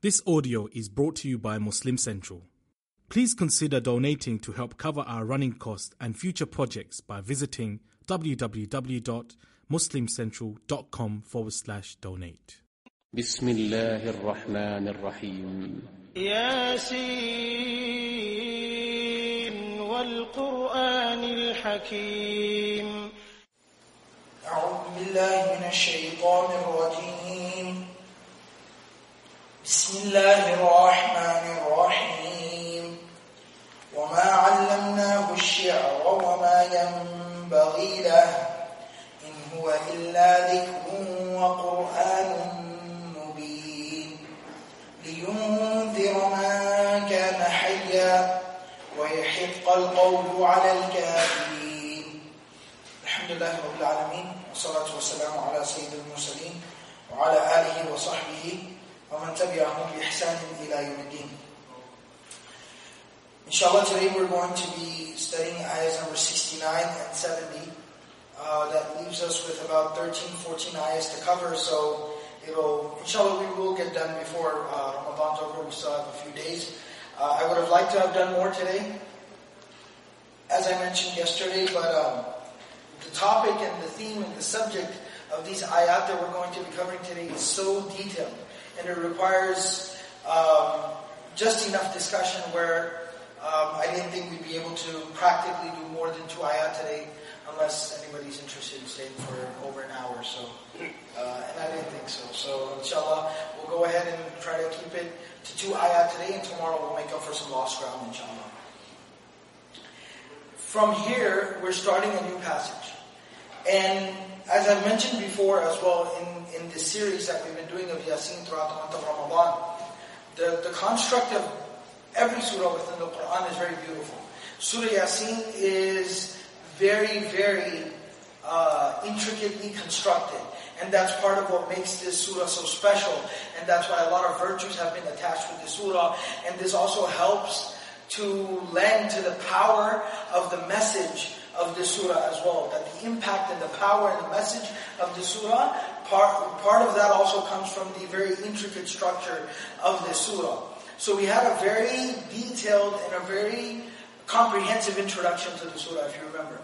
This audio is brought to you by Muslim Central. Please consider donating to help cover our running costs and future projects by visiting www.muslimcentral.com forward slash donate. بسم الله الرحمن الرحيم ياسين والقرآن الحكيم أعوذ بالله من الشيطان الرجيم بسم الله الرحمن الرحيم. وما علمناه الشعر وما ينبغي له. إن هو إلا ذكر وقرآن مبين. لينذر من كان حيا ويحق القول على الكافرين. الحمد لله رب العالمين. والصلاة والسلام على سيد المرسلين وعلى آله وصحبه ومن تبعهم بإحسان إلى يوم الدين Inshallah, today we're going to be studying ayahs number 69 and 70. Uh, that leaves us with about 13, 14 ayahs to cover, so it'll, inshallah, we will get done before uh, Ramadan's over. We still have a few days. Uh, I would have liked to have done more today, as I mentioned yesterday, but um, the topic and the theme and the subject of these ayat that we're going to be covering today is so detailed, and it requires um, just enough discussion where um, I didn't think we'd be able to practically do more than two ayat today unless anybody's interested in staying for over an hour or so. Uh, and I didn't think so. So inshallah, we'll go ahead and try to keep it to two ayat today and tomorrow we'll make up for some lost ground inshallah. From here, we're starting a new passage. And as I've mentioned before as well in, in this series that we've been doing of Yasin throughout the month of Ramadan, the, the construct of every surah within the Quran is very beautiful. Surah Yasin is very, very uh, intricately constructed. And that's part of what makes this surah so special. And that's why a lot of virtues have been attached with this surah. And this also helps to lend to the power of the message of the surah as well. That the impact and the power and the message of the surah, part, part of that also comes from the very intricate structure of the surah. So we had a very detailed and a very comprehensive introduction to the surah, if you remember.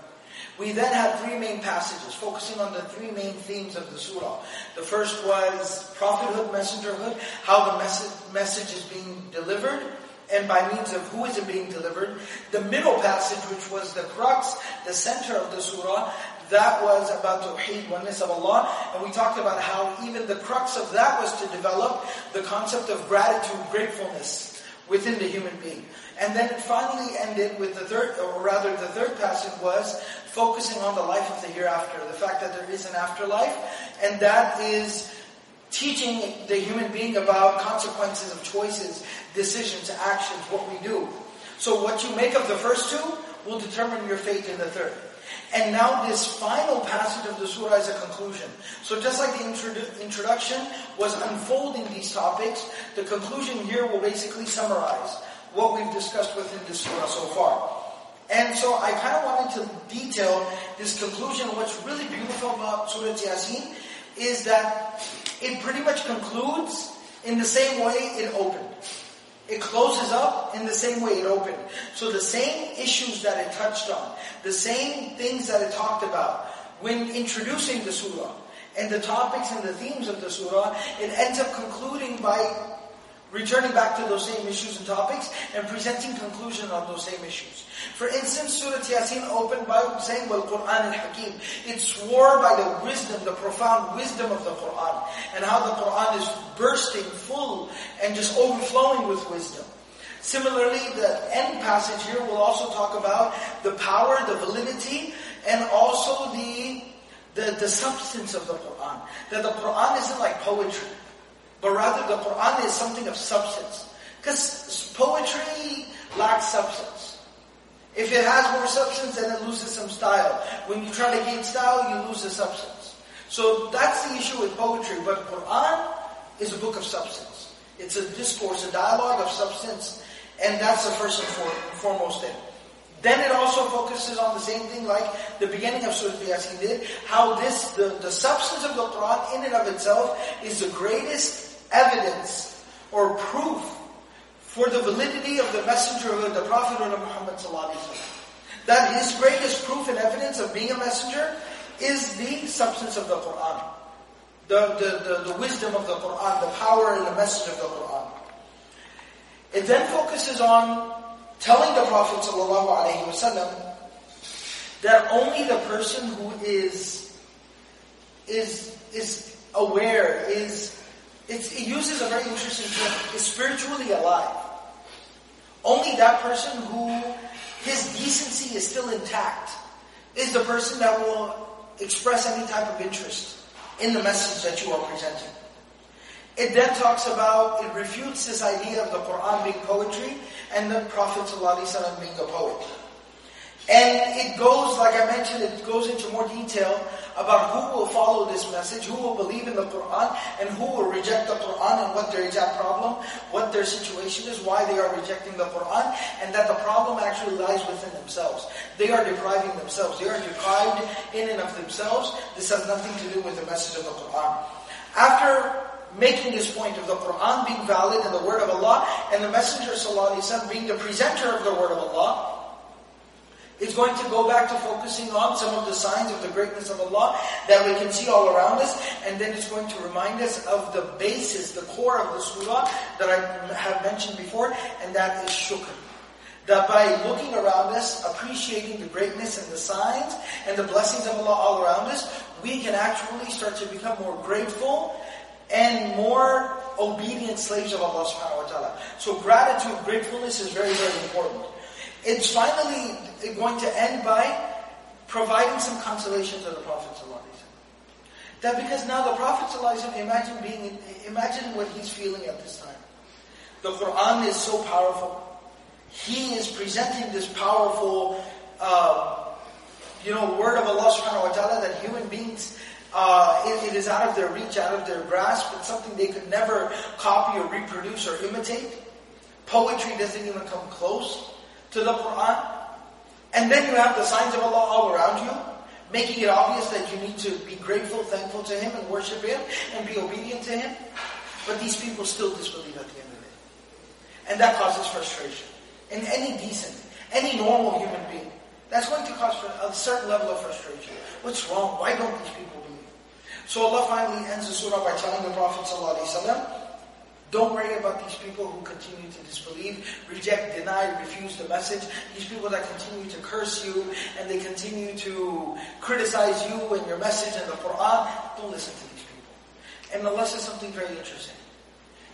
We then had three main passages focusing on the three main themes of the surah. The first was prophethood, messengerhood, how the message, message is being delivered, and by means of who is it being delivered. The middle passage, which was the crux, the center of the surah, that was about Tawheed, oneness of Allah. And we talked about how even the crux of that was to develop the concept of gratitude, gratefulness within the human being. And then it finally ended with the third, or rather the third passage was focusing on the life of the hereafter, the fact that there is an afterlife, and that is teaching the human being about consequences of choices, decisions, actions, what we do. So what you make of the first two will determine your fate in the third. And now this final passage of the surah is a conclusion. So just like the introdu- introduction was unfolding these topics, the conclusion here will basically summarize what we've discussed within this surah so far. And so I kind of wanted to detail this conclusion. What's really beautiful about Surah Yasin is that it pretty much concludes in the same way it opened. It closes up in the same way it opened. So the same issues that it touched on, the same things that it talked about when introducing the surah, and the topics and the themes of the surah, it ends up concluding by returning back to those same issues and topics and presenting conclusion on those same issues. For instance, Surah Yasin opened by saying, Well, Quran al-Hakim. It swore by the wisdom, the profound wisdom of the Quran, and how the Quran is bursting full and just overflowing with wisdom. Similarly, the end passage here will also talk about the power, the validity, and also the, the, the substance of the Quran. That the Quran isn't like poetry. But rather the Quran is something of substance. Because poetry lacks substance. If it has more substance, then it loses some style. When you try to gain style, you lose the substance. So that's the issue with poetry. But Quran is a book of substance. It's a discourse, a dialogue of substance. And that's the first and foremost thing. Then it also focuses on the same thing like the beginning of Surah Yasin did, how this, the, the substance of the Quran in and of itself is the greatest evidence or proof for the validity of the messenger of the Prophet of Muhammad. That his greatest proof and evidence of being a messenger is the substance of the Quran. The, the, the, the wisdom of the Quran, the power and the message of the Quran. It then focuses on telling the Prophet ﷺ that only the person who is is is aware, is it uses a very interesting term, is spiritually alive. Only that person who his decency is still intact is the person that will express any type of interest in the message that you are presenting. It then talks about, it refutes this idea of the Quran being poetry and the Prophet being a poet. And it goes, like I mentioned, it goes into more detail about who will follow this message, who will believe in the Quran, and who will reject the Quran, and what their exact problem, what their situation is, why they are rejecting the Quran, and that the problem actually lies within themselves. They are depriving themselves. They are deprived in and of themselves. This has nothing to do with the message of the Quran. After making this point of the Quran being valid and the word of Allah, and the Messenger ﷺ being the presenter of the word of Allah, it's going to go back to focusing on some of the signs of the greatness of Allah that we can see all around us, and then it's going to remind us of the basis, the core of the surah that I have mentioned before, and that is shukr. That by looking around us, appreciating the greatness and the signs and the blessings of Allah all around us, we can actually start to become more grateful and more obedient slaves of Allah subhanahu wa ta'ala. So gratitude, gratefulness is very, very important. It's finally going to end by providing some consolation to the Prophet That because now the Prophet imagine being, imagine what he's feeling at this time. The Quran is so powerful. He is presenting this powerful, uh, you know, word of Allah subhanahu wa ta'ala that human beings, uh, it, it is out of their reach, out of their grasp. It's something they could never copy or reproduce or imitate. Poetry doesn't even come close to the Quran. And then you have the signs of Allah all around you, making it obvious that you need to be grateful, thankful to Him, and worship Him, and be obedient to Him. But these people still disbelieve at the end of it. And that causes frustration. In any decent, any normal human being, that's going to cause a certain level of frustration. What's wrong? Why don't these people believe? So Allah finally ends the surah by telling the Prophet ﷺ, don't worry about these people who continue to disbelieve, reject, deny, refuse the message. These people that continue to curse you and they continue to criticize you and your message and the Quran. Don't listen to these people. And Allah says something very interesting.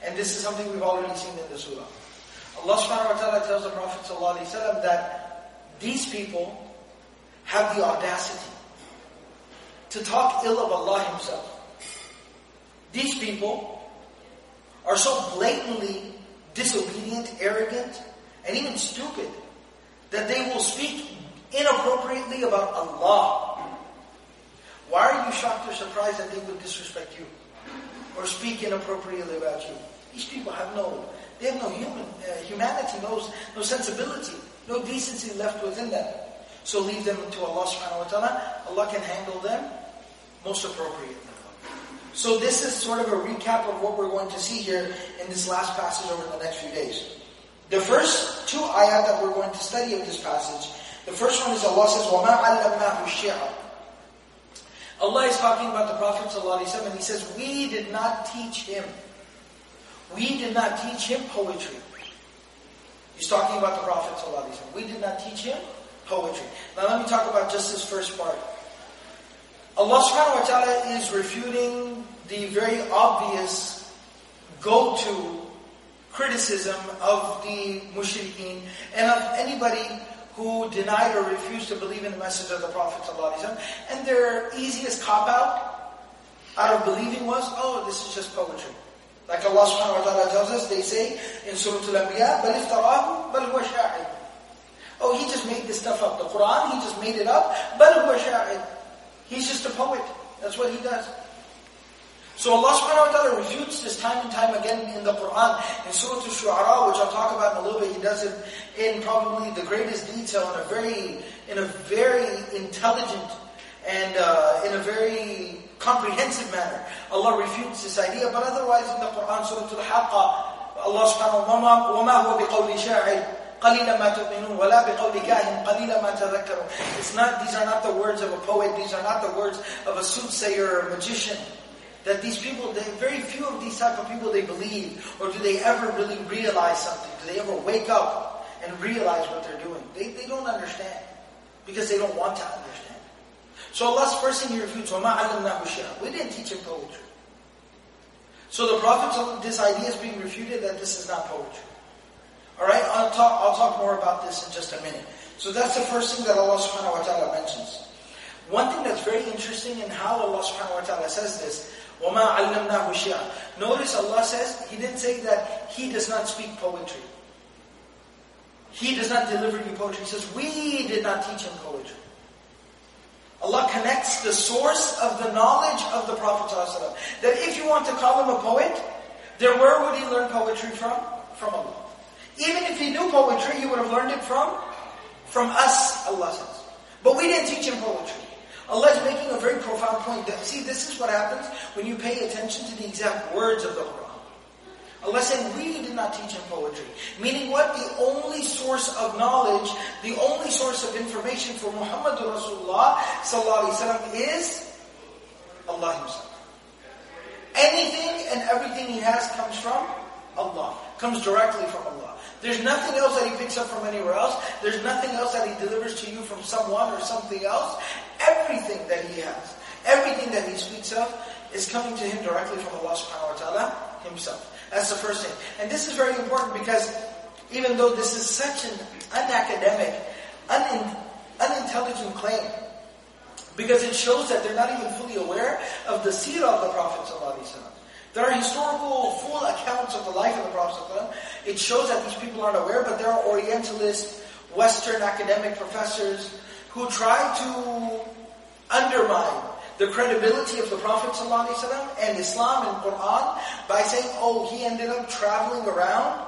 And this is something we've already seen in the surah. Allah subhanahu wa ta'ala tells the Prophet ﷺ that these people have the audacity to talk ill of Allah Himself. These people are so blatantly disobedient, arrogant, and even stupid that they will speak inappropriately about Allah. Why are you shocked or surprised that they would disrespect you or speak inappropriately about you? These people have no, they have no human uh, humanity, no, no sensibility, no decency left within them. So leave them to Allah subhanahu wa ta'ala. Allah can handle them most appropriately. So this is sort of a recap of what we're going to see here in this last passage over the next few days. The first two ayat that we're going to study of this passage, the first one is Allah says, وَمَا عَلَّمْنَاهُ الشِّعَرَ Allah is talking about the Prophet ﷺ and He says, we did not teach him. We did not teach him poetry. He's talking about the Prophet ﷺ. We did not teach him poetry. Now let me talk about just this first part. Allah subhanahu wa ta'ala is refuting the very obvious go-to criticism of the mushrikeen and of anybody who denied or refused to believe in the message of the Prophet ﷺ. And their easiest cop-out out of believing was, oh, this is just poetry. Like Allah subhanahu wa ta'ala tells us, they say in Surah Al-Anbiya, بَلْ اِفْتَرَاهُ بَلْ هُوَ شَاعِرٌ Oh, he just made this stuff up. The Quran, he just made it up. بَلْ هُوَ شَاعِرٌ He's just a poet. That's what he does. So Allah subhanahu wa ta'ala refutes this time and time again in the Quran. In Surah Al-Shu'ara, which I'll talk about in a little bit, he does it in probably the greatest detail in a very, in a very intelligent and uh, in a very comprehensive manner. Allah refutes this idea, but otherwise in the Quran, Surah Al-Haqqa, Allah subhanahu wa ta'ala, وَمَا هُوَ بِقَوْلِ شَاعِرٍ قَلِيلًا مَا تُؤْمِنُونَ وَلَا بِقَوْلِ كَاهِنٍ قَلِيلًا مَا تَذَكَّرُونَ It's not, these are not the words of a poet, these are not the words of a soothsayer or a magician. That these people, they, very few of these type of people, they believe, or do they ever really realize something? Do they ever wake up and realize what they're doing? They, they don't understand, because they don't want to understand. So Allah's first thing He refutes, وَمَا عَلَّمْنَاهُ شِعْرًا We didn't teach him poetry. So the Prophet, this idea is being refuted that this is not poetry. Alright, I'll talk, I'll talk more about this in just a minute. So that's the first thing that Allah subhanahu wa ta'ala mentions. One thing that's very interesting in how Allah subhanahu wa ta'ala says this, وَمَا عَلَّمْنَاهُ شِيعًا Notice Allah says, He didn't say that He does not speak poetry. He does not deliver you poetry. He says, we did not teach Him poetry. Allah connects the source of the knowledge of the Prophet ﷺ. That if you want to call him a poet, then where would he learn poetry from? From Allah. Even if he knew poetry, he would have learned it from? From us, Allah says. But we didn't teach him poetry. Allah is making a very profound point. See, this is what happens when you pay attention to the exact words of the Quran. Allah said, we did not teach him poetry. Meaning what? The only source of knowledge, the only source of information for Muhammad Rasulullah is Allah himself. Anything and everything he has comes from Allah. Comes directly from Allah. There's nothing else that he picks up from anywhere else. There's nothing else that he delivers to you from someone or something else. Everything that he has, everything that he speaks of, is coming to him directly from Allah subhanahu wa ta'ala himself. That's the first thing. And this is very important because even though this is such an unacademic, un- unintelligent claim, because it shows that they're not even fully aware of the seerah of the Prophet There are historical full accounts of the life of the Prophet It shows that these people aren't aware, but there are Orientalist, Western academic professors who try to undermine the credibility of the Prophet and Islam and Quran by saying, oh, he ended up traveling around,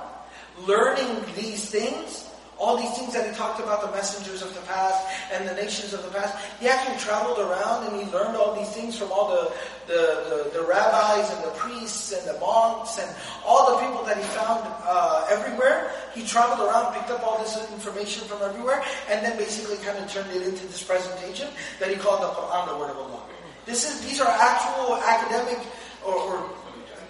learning these things, all these things that he talked about, the messengers of the past and the nations of the past. He actually traveled around and he learned all these things from all the, the, the, the rabbis and the priests and the monks and all the people that he found uh, everywhere. He traveled around, picked up all this information from everywhere, and then basically kind of turned it into this presentation that he called the Quran, the Word of Allah. This is, these are actual academic, or, or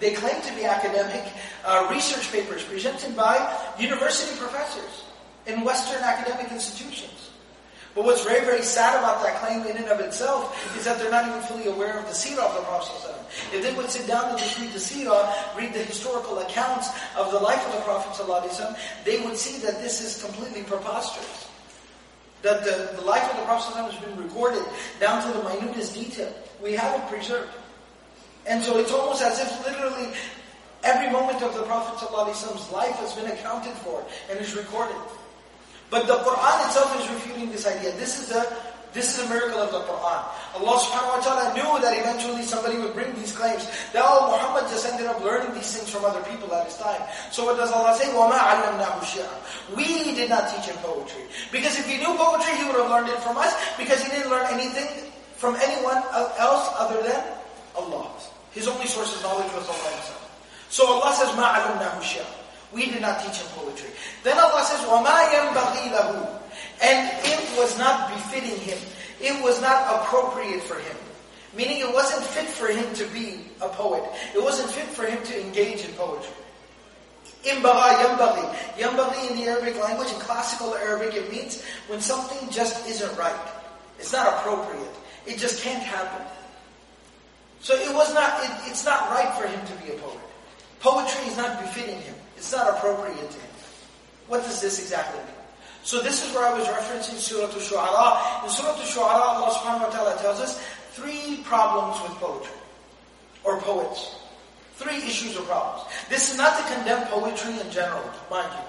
they claim to be academic uh, research papers presented by university professors in Western academic institutions. But what's very, very sad about that claim in and of itself is that they're not even fully aware of the seerah of the Prophet If they would sit down and just read the seerah, read the historical accounts of the life of the Prophet they would see that this is completely preposterous. That the, the life of the Prophet has been recorded down to the minutest detail. We have it preserved. And so it's almost as if literally every moment of the Prophet life has been accounted for and is recorded. But the Quran itself is refuting this idea. This is the this is a miracle of the Quran. Allah subhanahu wa ta'ala knew that eventually somebody would bring these claims. That oh, Muhammad just ended up learning these things from other people at his time. So what does Allah say? وَمَا عَلَّمْنَاهُ شِعْرًا We did not teach him poetry. Because if he knew poetry, he would have learned it from us. Because he didn't learn anything from anyone else other than Allah. His only source of knowledge was Allah Himself. So Allah says, مَا عَلَمْنَاهُ We did not teach him poetry. Then Allah says, وَمَا يَنْبَغِي لَهُ And it was not befitting him. It was not appropriate for him. Meaning it wasn't fit for him to be a poet. It wasn't fit for him to engage in poetry. Imbaga yambagi. Yambagi in the Arabic language, in classical Arabic, it means when something just isn't right. It's not appropriate. It just can't happen. So it was not, it, it's not right for him to be a poet. Poetry is not befitting him. It's not appropriate to him. What does this exactly mean? So this is where I was referencing Surah Al-Shu'ara. In Surah Al-Shu'ara, Allah subhanahu wa ta'ala tells us three problems with poetry. Or poets. Three issues or problems. This is not to condemn poetry in general, mind you.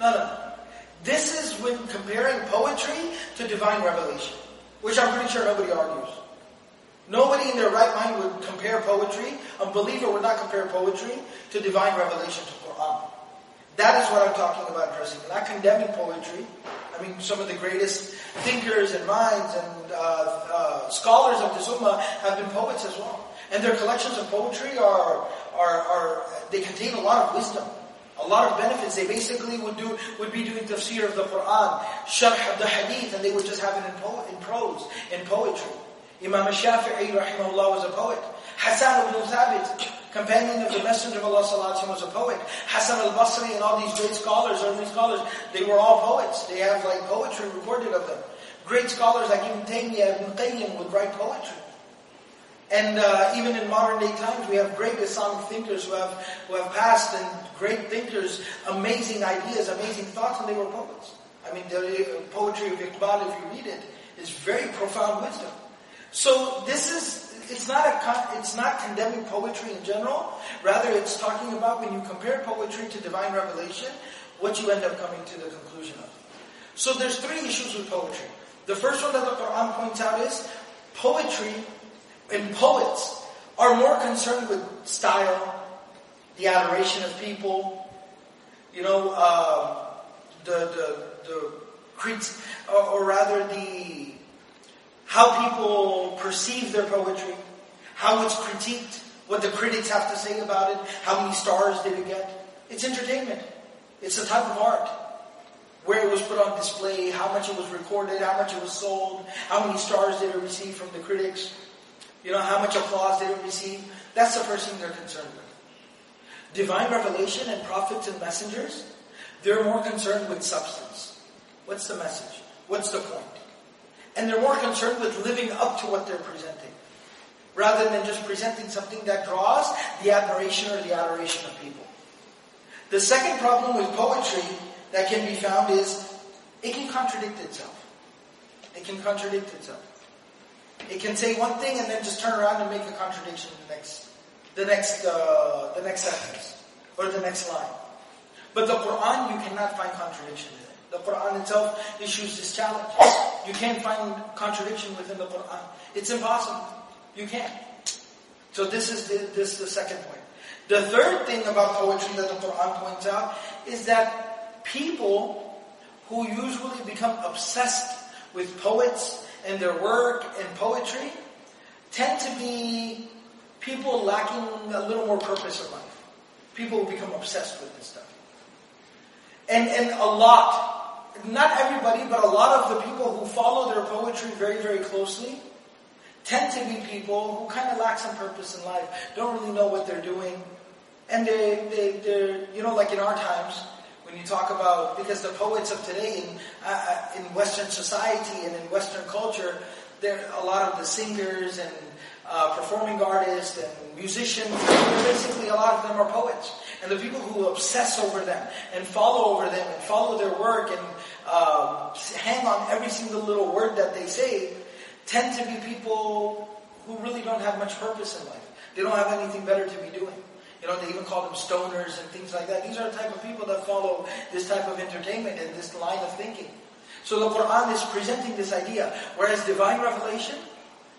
No, no. This is when comparing poetry to divine revelation. Which I'm pretty sure nobody argues. Nobody in their right mind would compare poetry, a believer would not compare poetry to divine revelation to That is what I'm talking about addressing. Not condemning poetry. I mean, some of the greatest thinkers and minds and uh, uh, scholars of this ummah have been poets as well. And their collections of poetry are, are, are, they contain a lot of wisdom. A lot of benefits. They basically would do would be doing tafsir of the Quran, sharh of the hadith, and they would just have it in, po- in prose, in poetry. Imam Shafi'i rahimahullah was a poet. Hassan ibn Thabit, companion of the Messenger of Allah sallallahu was a poet. Hassan al-Basri and all these great scholars, early scholars, they were all poets. They have like poetry recorded of them. Great scholars like Ibn Taymiyyah, Ibn Qayyim would write poetry. And uh, even in modern day times, we have great Islamic thinkers who have who have passed and great thinkers, amazing ideas, amazing thoughts, and they were poets. I mean, the poetry of Iqbal, if you read it, is very profound wisdom. So this is it's not a it's not condemning poetry in general. Rather, it's talking about when you compare poetry to divine revelation, what you end up coming to the conclusion of. So there's three issues with poetry. The first one that the Quran points out is poetry and poets are more concerned with style, the adoration of people, you know, uh, the the the or rather the how people perceive their poetry, how it's critiqued, what the critics have to say about it, how many stars did it get. It's entertainment. It's a type of art. Where it was put on display, how much it was recorded, how much it was sold, how many stars did it receive from the critics. You know, how much applause did it receive? That's the first thing they're concerned with. Divine revelation and prophets and messengers, they're more concerned with substance. What's the message? What's the point? And they're more concerned with living up to what they're presenting. Rather than just presenting something that draws the admiration or the adoration of people. The second problem with poetry that can be found is it can contradict itself. It can contradict itself. It can say one thing and then just turn around and make a contradiction in the next, the next, uh, the next sentence or the next line. But the Quran, you cannot find contradiction in it. The Quran itself issues this challenge. You can't find contradiction within the Quran. It's impossible. You can't. So this is the, this is the second point. The third thing about poetry that the Quran points out is that people who usually become obsessed with poets and their work and poetry tend to be people lacking a little more purpose in life. People who become obsessed with this stuff. And, and a lot, not everybody, but a lot of the people who follow their poetry very, very closely tend to be people who kind of lack some purpose in life, don't really know what they're doing. And they, they, they're, you know, like in our times, when you talk about, because the poets of today in, uh, in Western society and in Western culture, there a lot of the singers and uh, performing artists and musicians, basically a lot of them are poets. And the people who obsess over them and follow over them and follow their work and uh, hang on every single little word that they say tend to be people who really don't have much purpose in life. They don't have anything better to be doing. You know, they even call them stoners and things like that. These are the type of people that follow this type of entertainment and this line of thinking. So the Quran is presenting this idea. Whereas divine revelation,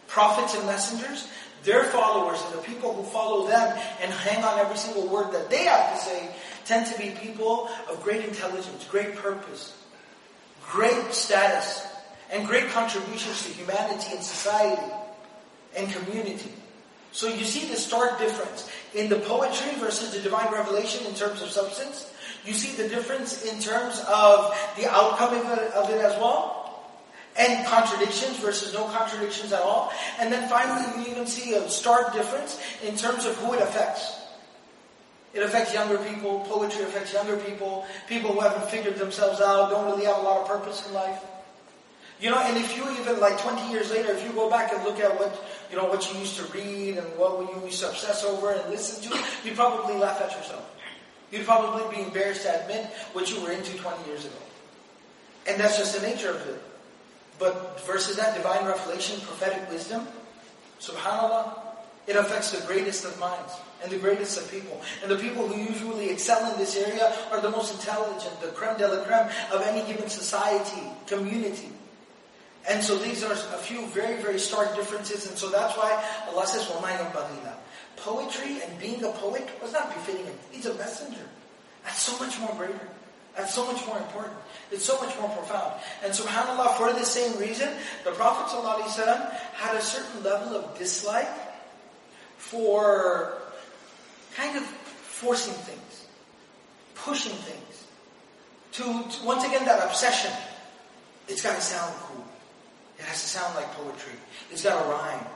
prophets and messengers, their followers and the people who follow them and hang on every single word that they have to say tend to be people of great intelligence, great purpose, great status, and great contributions to humanity and society and community. So you see the stark difference in the poetry versus the divine revelation in terms of substance. You see the difference in terms of the outcome of it, of it as well. And contradictions versus no contradictions at all. And then finally, you even see a stark difference in terms of who it affects. It affects younger people. Poetry affects younger people. People who haven't figured themselves out, don't really have a lot of purpose in life. You know, and if you even like 20 years later, if you go back and look at what, you know, what you used to read and what you used to obsess over and listen to, you'd probably laugh at yourself. You'd probably be embarrassed to admit what you were into 20 years ago. And that's just the nature of it. But versus that divine revelation, prophetic wisdom, subhanAllah, it affects the greatest of minds and the greatest of people. And the people who usually excel in this area are the most intelligent, the creme de la creme of any given society, community. And so these are a few very, very stark differences. And so that's why Allah says, وَمَا يَنْبَغِي Poetry and being a poet was not befitting him. He's a messenger. That's so much more greater. That's so much more important. It's so much more profound. And subhanAllah, for the same reason, the Prophet ﷺ had a certain level of dislike for kind of forcing things, pushing things. To, to once again, that obsession. It's got to sound cool. It has to sound like poetry. It's got to rhyme.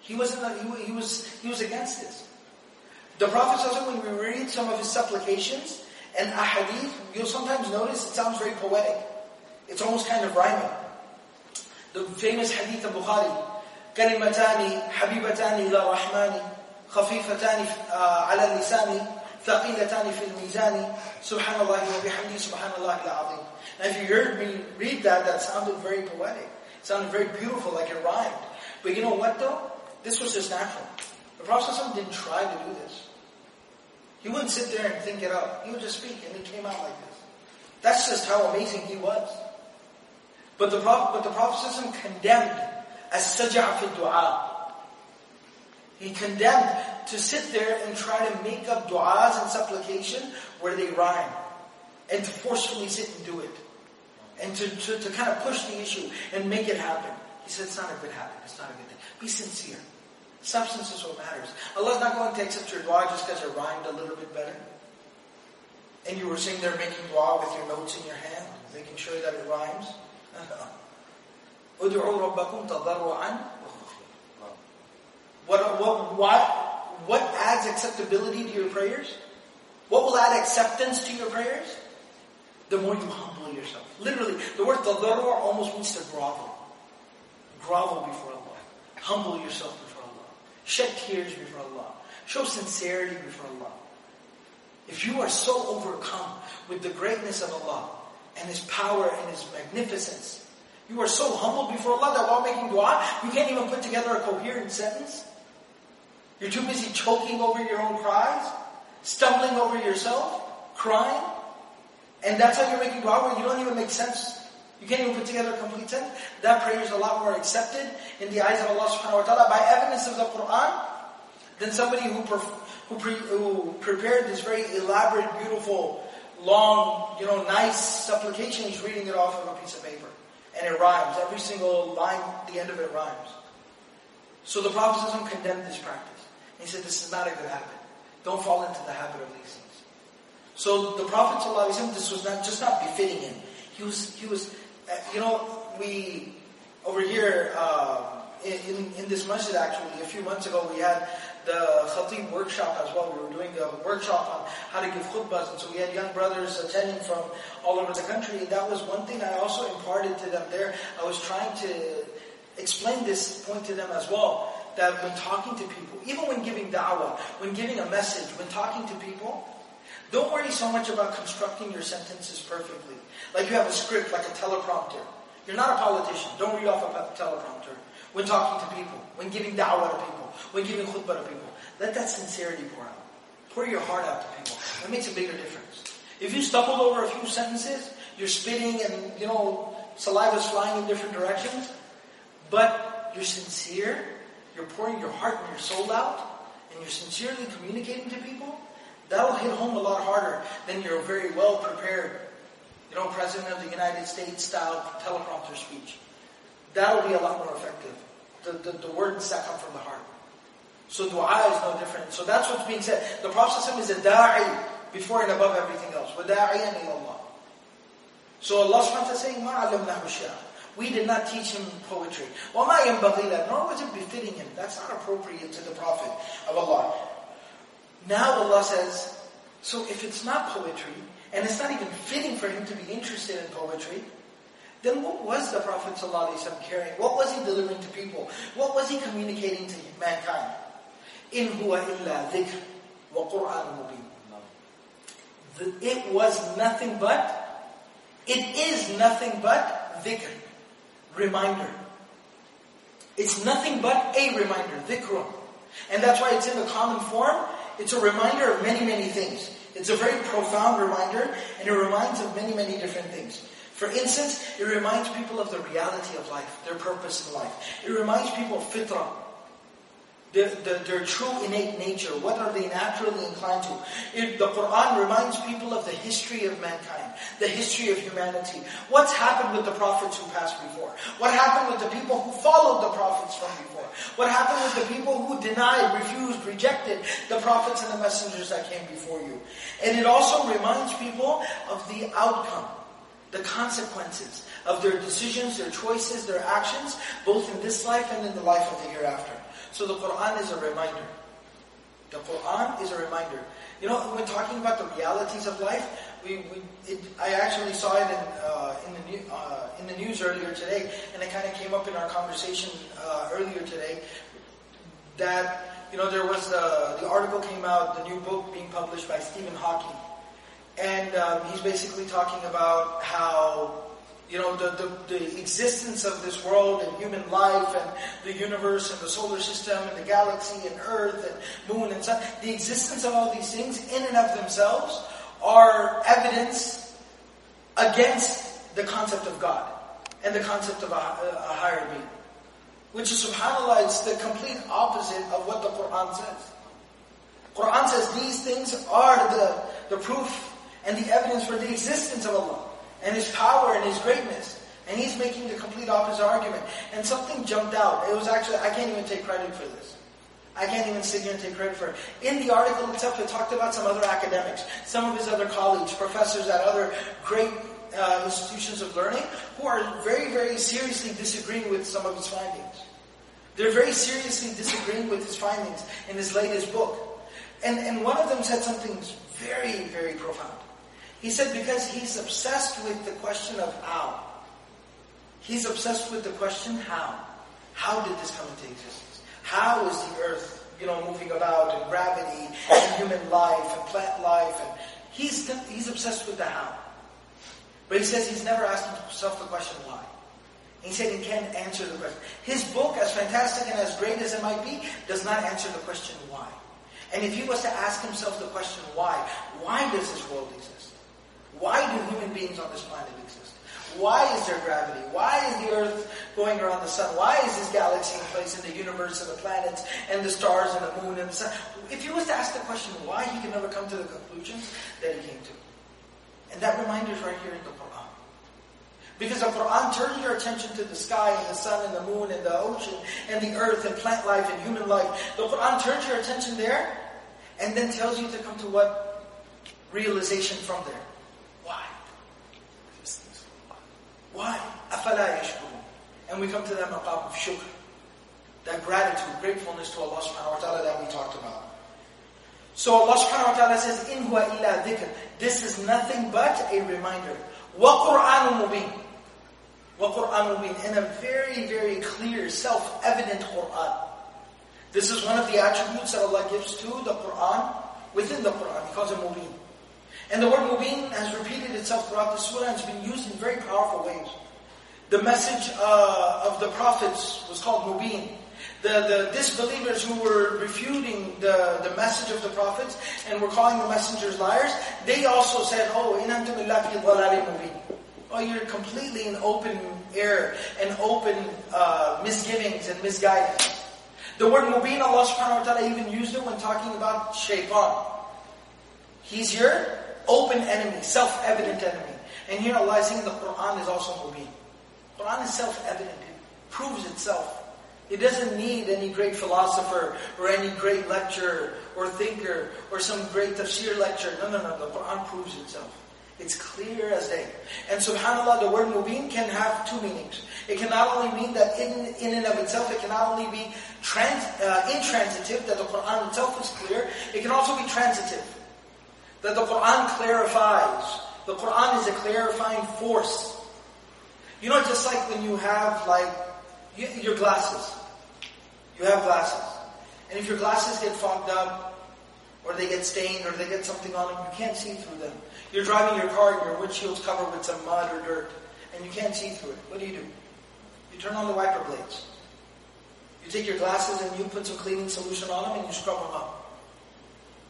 He wasn't. He, he was. He was against this. The Prophet when we read some of his supplications and ahadith, you'll sometimes notice it sounds very poetic. It's almost kind of rhyming. The famous hadith of Bukhari, كلمتان حبيبتان إلى الرحمن خفيفتان على اللسان ثقيلتان في الميزان سبحان الله وبحمده سبحان الله العظيم. Now if you heard me read that, that sounded very poetic. It sounded very beautiful, like it rhymed. But you know what though? This was just natural. The Prophet didn't try to do this. He wouldn't sit there and think it up. He would just speak and it came out like this. That's just how amazing he was. But the Prophet, but the Prophet condemned as saj'a fi dua. He condemned to sit there and try to make up du'as and supplication where they rhyme. And to forcefully sit and do it. And to, to, to kind of push the issue and make it happen. He said it's not a good habit. It's not a good thing. Be sincere. Substance is what matters. Allah's not going to accept your dua just because it rhymed a little bit better. And you were sitting there making dua with your notes in your hand, making sure that it rhymes. What, what, what, what adds acceptability to your prayers? What will add acceptance to your prayers? The more you humble yourself. Literally, the word tadarru almost means to grovel. Grovel before Allah. Humble yourself before Allah. Shed tears before Allah. Show sincerity before Allah. If you are so overcome with the greatness of Allah and His power and His magnificence, you are so humbled before Allah that while making dua, you can't even put together a coherent sentence. You're too busy choking over your own cries, stumbling over yourself, crying. And that's how you're making dua you don't even make sense you can't even put together a complete sentence. That prayer is a lot more accepted in the eyes of Allah subhanahu wa ta'ala by evidence of the Quran than somebody who, who, pre, who prepared this very elaborate, beautiful, long, you know, nice supplication. He's reading it off of a piece of paper. And it rhymes. Every single line, the end of it rhymes. So the Prophet condemned this practice. He said, this is not a good habit. Don't fall into the habit of these things. So the Prophet ﷺ, this was not just not befitting him. He was, he was uh, you know, we, over here, uh, in, in this masjid actually, a few months ago, we had the khatib workshop as well. We were doing a workshop on how to give khutbahs, and so we had young brothers attending from all over the country. And that was one thing I also imparted to them there. I was trying to explain this point to them as well. That when talking to people, even da'wah, when giving a message, when talking to people, don't worry so much about constructing your sentences perfectly. Like you have a script, like a teleprompter. You're not a politician. Don't read off a teleprompter. When talking to people, when giving da'wah to people, when giving khutbah to people. Let that sincerity pour out. Pour your heart out to people. That makes a bigger difference. If you stumbled over a few sentences, you're spitting and, you know, saliva's flying in different directions, but you're sincere, you're pouring your heart and your soul out, and you're sincerely communicating to people, that'll hit home a lot harder than your very well prepared you know, President of the United States style teleprompter speech. That'll be a lot more effective. The, the, the words that come from the heart. So dua is no different. So that's what's being said. The Prophet is a da'i before and above everything else. وَدَاعِيًا إِلَى اللَّهِ So Allah subhanahu wa ta'ala is saying, مَا عَلَّمْنَاهُ We did not teach him poetry. وَمَا يَنْبَغِي لَهُ Nor was it befitting him. That's not appropriate to the Prophet of Allah. Now Allah says, so if it's not poetry, and it's not even fitting for him to be interested in poetry, then what was the Prophet ﷺ carrying? What was he delivering to people? What was he communicating to mankind? In huwa illa dhikr wa Qur'an mubin. It was nothing but, it is nothing but dhikr, reminder. It's nothing but a reminder, dhikrun. And that's why it's in the common form. It's a reminder of many, many things. It's a very profound reminder, and it reminds of many, many different things. For instance, it reminds people of the reality of life, their purpose in life. It reminds people of fitrah. Their, their, their true innate nature. What are they naturally inclined to? It, the Quran reminds people of the history of mankind, the history of humanity. What's happened with the prophets who passed before? What happened with the people who followed the prophets from before? What happened with the people who denied, refused, rejected the prophets and the messengers that came before you? And it also reminds people of the outcome, the consequences of their decisions, their choices, their actions, both in this life and in the life of the hereafter. So the Quran is a reminder. The Quran is a reminder. You know, when talking about the realities of life, we, we it, I actually saw it in, uh, in, the new, uh, in the news earlier today, and it kind of came up in our conversation uh, earlier today, that, you know, there was, uh, the article came out, the new book being published by Stephen Hawking. And um, he's basically talking about how you know, the, the, the, existence of this world and human life and the universe and the solar system and the galaxy and Earth and moon and sun, the existence of all these things in and of themselves are evidence against the concept of God and the concept of a, a higher being. Which is subhanAllah, it's the complete opposite of what the Quran says. Quran says these things are the, the proof and the evidence for the existence of Allah and His power and His greatness. And he's making the complete opposite argument. And something jumped out. It was actually, I can't even take credit for this. I can't even sit here and take credit for it. In the article itself, it talked about some other academics, some of his other colleagues, professors at other great uh, institutions of learning, who are very, very seriously disagreeing with some of his findings. They're very seriously disagreeing with his findings in his latest book. And, and one of them said something very, very profound. He said because he's obsessed with the question of how. He's obsessed with the question how. How did this come into existence? How is the earth, you know, moving about and gravity and human life and plant life and he's he's obsessed with the how. But he says he's never asked himself the question why. He said he can't answer the question. His book, as fantastic and as great as it might be, does not answer the question why. And if he was to ask himself the question why, why does this world exist? Why do human beings on this planet exist? Why is there gravity? Why is the Earth going around the sun? Why is this galaxy in place in the universe and the planets and the stars and the moon and the sun? If he was to ask the question why, he can never come to the conclusions that he came to. And that reminder is right here in the Quran. Because the Quran turns your attention to the sky and the sun and the moon and the ocean and the earth and plant life and human life. The Quran turns your attention there and then tells you to come to what realization from there. Why? أَفَلَا يَشْكُرُونَ And we come to that maqam of shukr. That gratitude, gratefulness to Allah subhanahu wa ta'ala that we talked about. So Allah subhanahu wa ta'ala says, إِنْ هُوَ إِلَّا ذِكْرٌ This is nothing but a reminder. وَقُرْآنُ مُبِينٌ وَقُرْآنُ مُبِينٌ In a very, very clear, self-evident Qur'an. This is one of the attributes that Allah gives to the Qur'an, within the Qur'an. He calls it. And the word mubin has repeated itself throughout the surah and has been used in very powerful ways. The message uh, of the prophets was called mubin. The, the disbelievers who were refuting the, the message of the prophets and were calling the messengers liars, they also said, Oh, in antum mubin. Oh, you're completely in open error and open uh, misgivings and misguidance. The word mubin, Allah subhanahu wa ta'ala even used it when talking about shaitan. He's your open enemy, self-evident enemy. And here Allah is saying the Quran is also mubin. Quran is self-evident. It proves itself. It doesn't need any great philosopher or any great lecturer or thinker or some great tafsir lecture. No, no, no. The Quran proves itself. It's clear as day. And subhanAllah, the word mubin can have two meanings. It can not only mean that in, in and of itself, it can not only be trans, uh, intransitive, that the Quran itself is clear, it can also be transitive that the Quran clarifies. The Quran is a clarifying force. You know, just like when you have like your glasses. You have glasses. And if your glasses get fogged up, or they get stained, or they get something on them, you can't see through them. You're driving your car and your windshield's covered with some mud or dirt, and you can't see through it. What do you do? You turn on the wiper blades. You take your glasses and you put some cleaning solution on them and you scrub them up.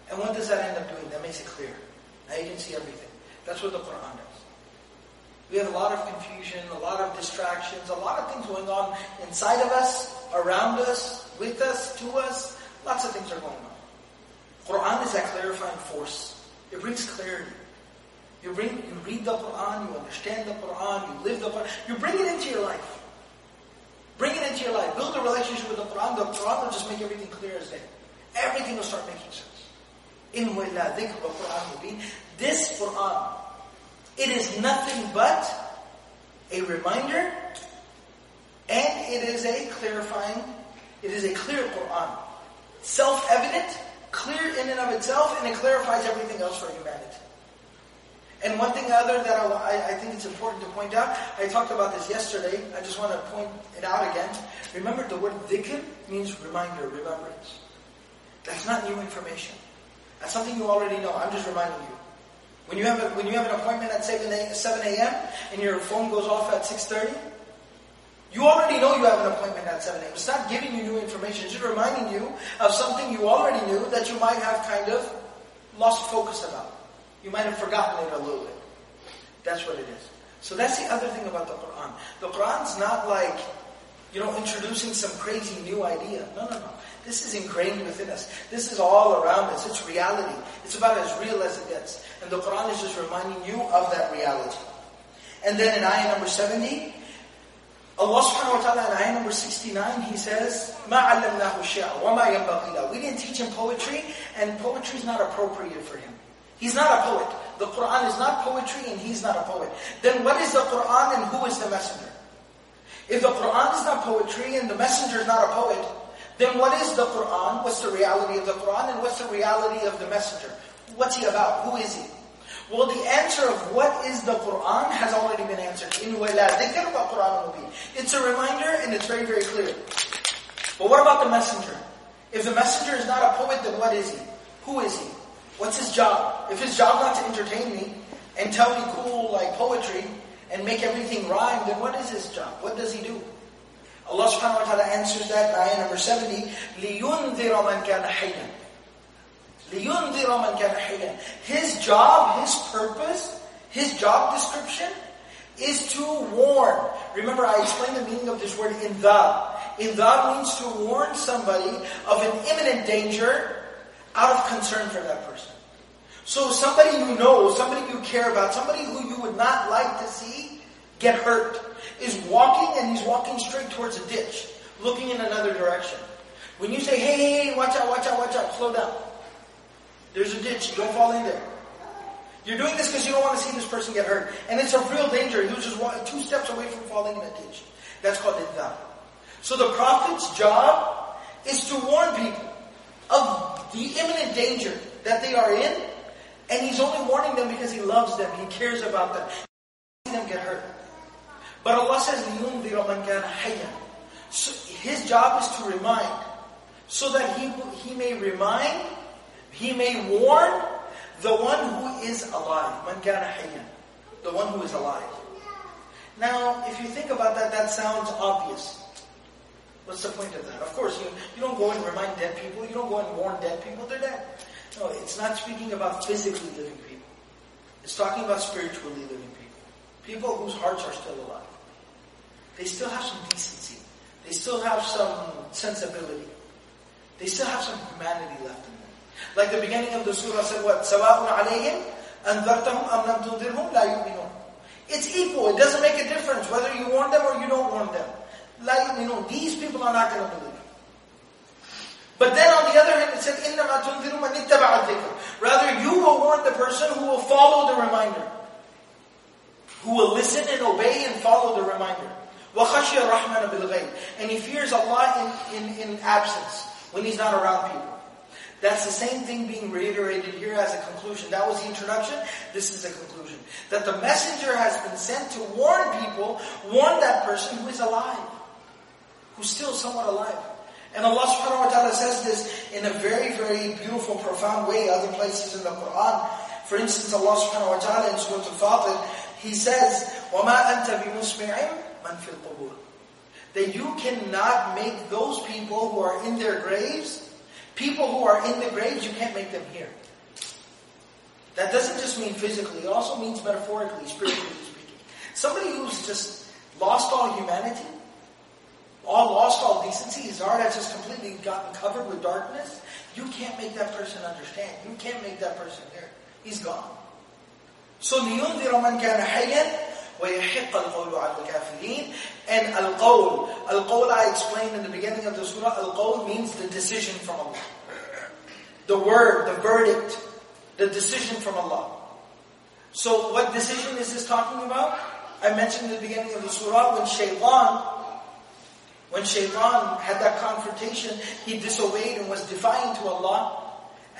And what does that end up doing? That makes it clear. Now you can see everything. That's what the Quran does. We have a lot of confusion, a lot of distractions, a lot of things going on inside of us, around us, with us, to us. Lots of things are going on. Quran is that clarifying force. It brings clarity. You bring, you read the Quran, you understand the Quran, you live the Quran, you bring it into your life. Bring it into your life. Build a relationship with the Quran. The Quran will just make everything clear as day. Everything will start making sense. In وَإِلَّا ذِكْرُ Quran مُبِينٌ This Quran, it is nothing but a reminder and it is a clarifying, it is a clear Quran. Self-evident, clear in and of itself, and it clarifies everything else for humanity. And one thing other that I, I, think it's important to point out, I talked about this yesterday, I just want to point it out again. Remember the word dhikr means reminder, remembrance. That's not new information. That's something you already know. I'm just reminding you. When you have a, when you have an appointment at 7 a.m. and your phone goes off at 6.30, you already know you have an appointment at 7 a.m. It's not giving you new information. It's just reminding you of something you already knew that you might have kind of lost focus about. You might have forgotten it a little bit. That's what it is. So that's the other thing about the Quran. The Quran's not like, you know, introducing some crazy new idea. No, no, no. This is ingrained within us. This is all around us. It's reality. It's about as real as it gets. And the Quran is just reminding you of that reality. And then in ayah number 70, Allah subhanahu wa ta'ala in ayah number 69, He says, مَا عَلَّمْنَاهُ الشِّعْرَ وَمَا يَنْبَغِي We didn't teach him poetry, and poetry is not appropriate for him. He's not a poet. The Quran is not poetry, and he's not a poet. Then what is the Quran and who is the messenger? If the Quran is not poetry and the messenger is not a poet, then what is the Quran? What's the reality of the Quran and what's the reality of the messenger? What's he about? Who is he? Well, the answer of what is the Quran has already been answered. In Quran It's a reminder and it's very, very clear. But what about the messenger? If the messenger is not a poet, then what is he? Who is he? What's his job? If his job not to entertain me and tell me cool like poetry and make everything rhyme, then what is his job? What does he do? Allah subhanahu wa ta'ala answers that in ayah number 70, لِيُنذِرَ مَنْ كَانَ حَيًّا لِيُنذِرَ مَنْ كَانَ حَيًّا His job, his purpose, his job description is to warn. Remember, I explained the meaning of this word indhar. Indhar means to warn somebody of an imminent danger out of concern for that person. So somebody you know, somebody you care about, somebody who you would not like to see get hurt, is walking and he's walking straight towards a ditch, looking in another direction. When you say, hey, hey, hey, watch out, watch out, watch out, slow down. There's a ditch. Don't fall in there. You're doing this because you don't want to see this person get hurt. And it's a real danger. He was just two steps away from falling in a ditch. That's called indhar. So the Prophet's job is to warn people of the imminent danger that they are in. And he's only warning them because he loves them. He cares about them. He them get hurt. But Allah says, لِيُنذِرَ مَنْ كَانَ حَيًّا so His job is to remind. So that he, he may remind he may warn the one who is alive. Man kana hayyan. The one who is alive. Now, if you think about that, that sounds obvious. What's the point of that? Of course, you, you don't go and remind dead people. You don't go and warn dead people. They're dead. No, it's not speaking about physically living people. It's talking about spiritually living people. People whose hearts are still alive. They still have some decency. They still have some sensibility. They still have some humanity left in them. Like the beginning of the surah said what? سَوَاءٌ عَلَيْهِمْ أَنذَرْتَهُمْ أَمْ لَمْ تُنذِرْهُمْ لَا يُؤْمِنُونَ It's equal. It doesn't make a difference whether you warn them or you don't warn them. لَا يُؤْمِنُونَ These people are not going to believe. But then on the other hand, it said, إِنَّمَا تُنذِرُ مَنِ اتَّبَعَ الذِّكْرِ Rather, you will warn the person who will follow the reminder. Who will listen and obey and follow the reminder. وَخَشْيَ الرَّحْمَنَ بِالْغَيْبِ And he fears Allah in, in, in absence, when he's not around people. That's the same thing being reiterated here as a conclusion. That was the introduction. This is the conclusion. That the messenger has been sent to warn people, warn that person who is alive, who's still somewhat alive. And Allah subhanahu wa ta'ala says this in a very, very beautiful, profound way, other places in the Quran. For instance, Allah subhanahu wa ta'ala in Surah Al-Fatir, He says, وَمَا أَنْتَ بِمُسْمِعٍ man fil qubur. That you cannot make those people who are in their graves, people who are in the graves, you can't make them hear. That doesn't just mean physically, it also means metaphorically, spiritually speaking. Somebody who's just lost all humanity, all lost all decency, his heart has just completely gotten covered with darkness, you can't make that person understand. You can't make that person hear. He's gone. So لِيُنْذِرَ مَنْ كَانَ حَيًّا وَيَحِقَّ الْقَوْلُ عَلَى الْكَافِرِينَ And al-qawl. Al-qawl I explained in the beginning of the surah. Al-qawl means the decision from Allah. The word, the verdict, the decision from Allah. So what decision is this talking about? I mentioned in the beginning of the surah when shaitan, when shaitan had that confrontation, he disobeyed and was defying to Allah.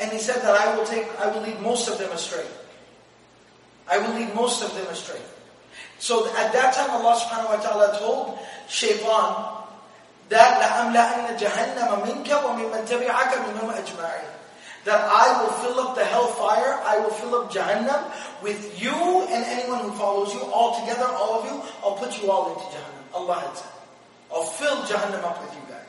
And he said that I will take, I will lead most of them astray. I will lead most of them astray. So at that time Allah subhanahu wa ta'ala told shaitan that لَأَمْلَأَنَّ جَهَنَّمَ مِنْكَ وَمِمَّنْ تَبِعَكَ مِنْهُمْ أَجْمَعِينَ that I will fill up the hellfire, I will fill up Jahannam with you and anyone who follows you, all together, all of you, I'll put you all into Jahannam. Allah had said. I'll fill Jahannam up with you guys.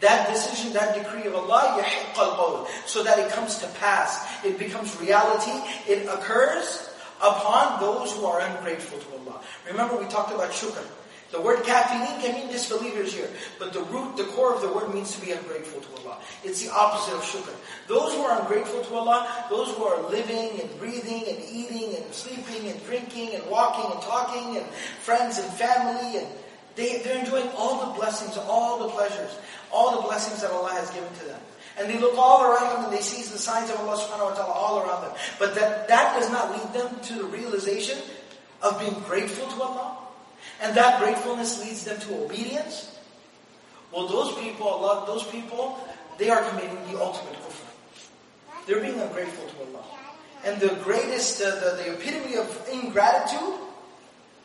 That decision, that decree of Allah, يَحِقَّ الْقَوْلِ So that it comes to pass. It becomes reality. It occurs upon those who are ungrateful to Allah. Remember we talked about shukr. The word kafirin can mean disbelievers here, but the root, the core of the word means to be ungrateful to Allah. It's the opposite of shukr. Those who are ungrateful to Allah, those who are living and breathing and eating and sleeping and drinking and walking and talking and friends and family and they, they're enjoying all the blessings, all the pleasures, all the blessings that Allah has given to them. And they look all around them and they see the signs of Allah subhanahu wa ta'ala all around them. But that, that does not lead them to the realization of being grateful to Allah and that gratefulness leads them to obedience, well, those people, Allah, those people, they are committing the ultimate kufr. They're being ungrateful to Allah. And the greatest, uh, the, the epitome of ingratitude,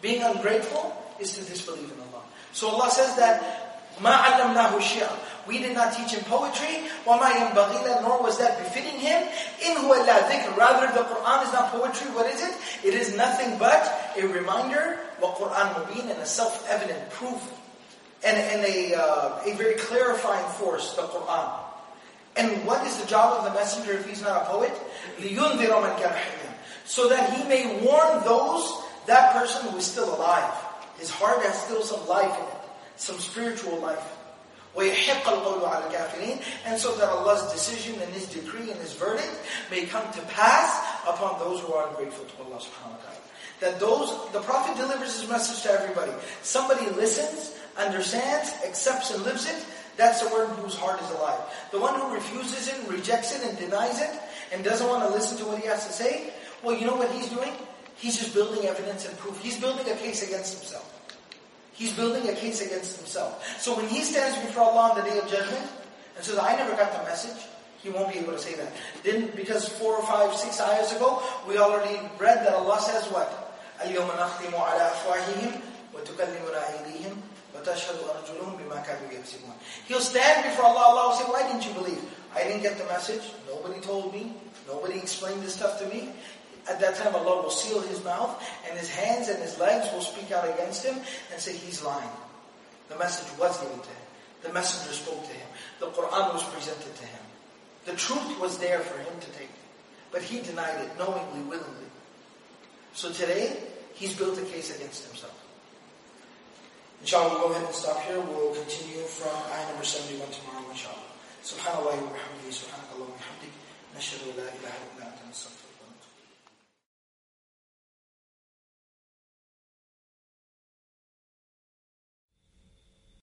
being ungrateful, is to disbelieve in Allah. So Allah says that, مَا عَلَّمْنَاهُ الشِّعْرَ we did not teach him poetry, وَمَا يَنْبَغِي nor was that befitting him. إِنْ هُوَ إِلَّا ذِكْرٌ Rather, the Qur'an is not poetry. What is it? It is nothing but a reminder, وَقُرْآنْ مُبِينٌ, and a self-evident proof, and, and a, uh, a very clarifying force, the Qur'an. And what is the job of the messenger if he's not a poet? لِيُنذِرَ مَنْ كَانَ So that he may warn those, that person who is still alive. His heart has still some life in it, some spiritual life. وَيَحِقَّ الْقَوْلُ عَلَى الْكَافِرِينَ And so that Allah's decision and His decree and His verdict may come to pass upon those who are ungrateful to Allah subhanahu wa ta'ala. That those, the Prophet delivers his message to everybody. Somebody listens, understands, accepts and lives it, that's the one whose heart is alive. The one who refuses it, rejects it, and denies it, and doesn't want to listen to what he has to say, well, you know what he's doing? He's just building evidence and proof. He's building a case against himself. He's building a case against himself. So when he stands before Allah on the day of judgment and says, I never got the message, he won't be able to say that. Then, because four or five, six ayahs ago, we already read that Allah says what? الْيَوْمَ نَخْتِمُ عَلَى أَفْوَاهِهِمْ وَتُكَلِّمُنَا أَيْدِيهِمْ وَتَشْهَدُ أَرْجُلُهُمْ بِمَا كَانُوا يَكْسِبُونَ He'll stand before Allah, Allah will say, why didn't you believe? I didn't get the message, nobody told me, nobody explained this stuff to me. At that time Allah will seal his mouth and his hands and his legs will speak out against him and say he's lying. The message was given to him. The messenger spoke to him. The Quran was presented to him. The truth was there for him to take. But he denied it knowingly, willingly. So today, he's built a case against himself. Inshallah, we'll go ahead and stop here. We'll continue from ayah number 71 tomorrow, inshallah. Subhanallah wa bihamdihi, subhanakallah wa bihamdihi, la ilaha illa anta,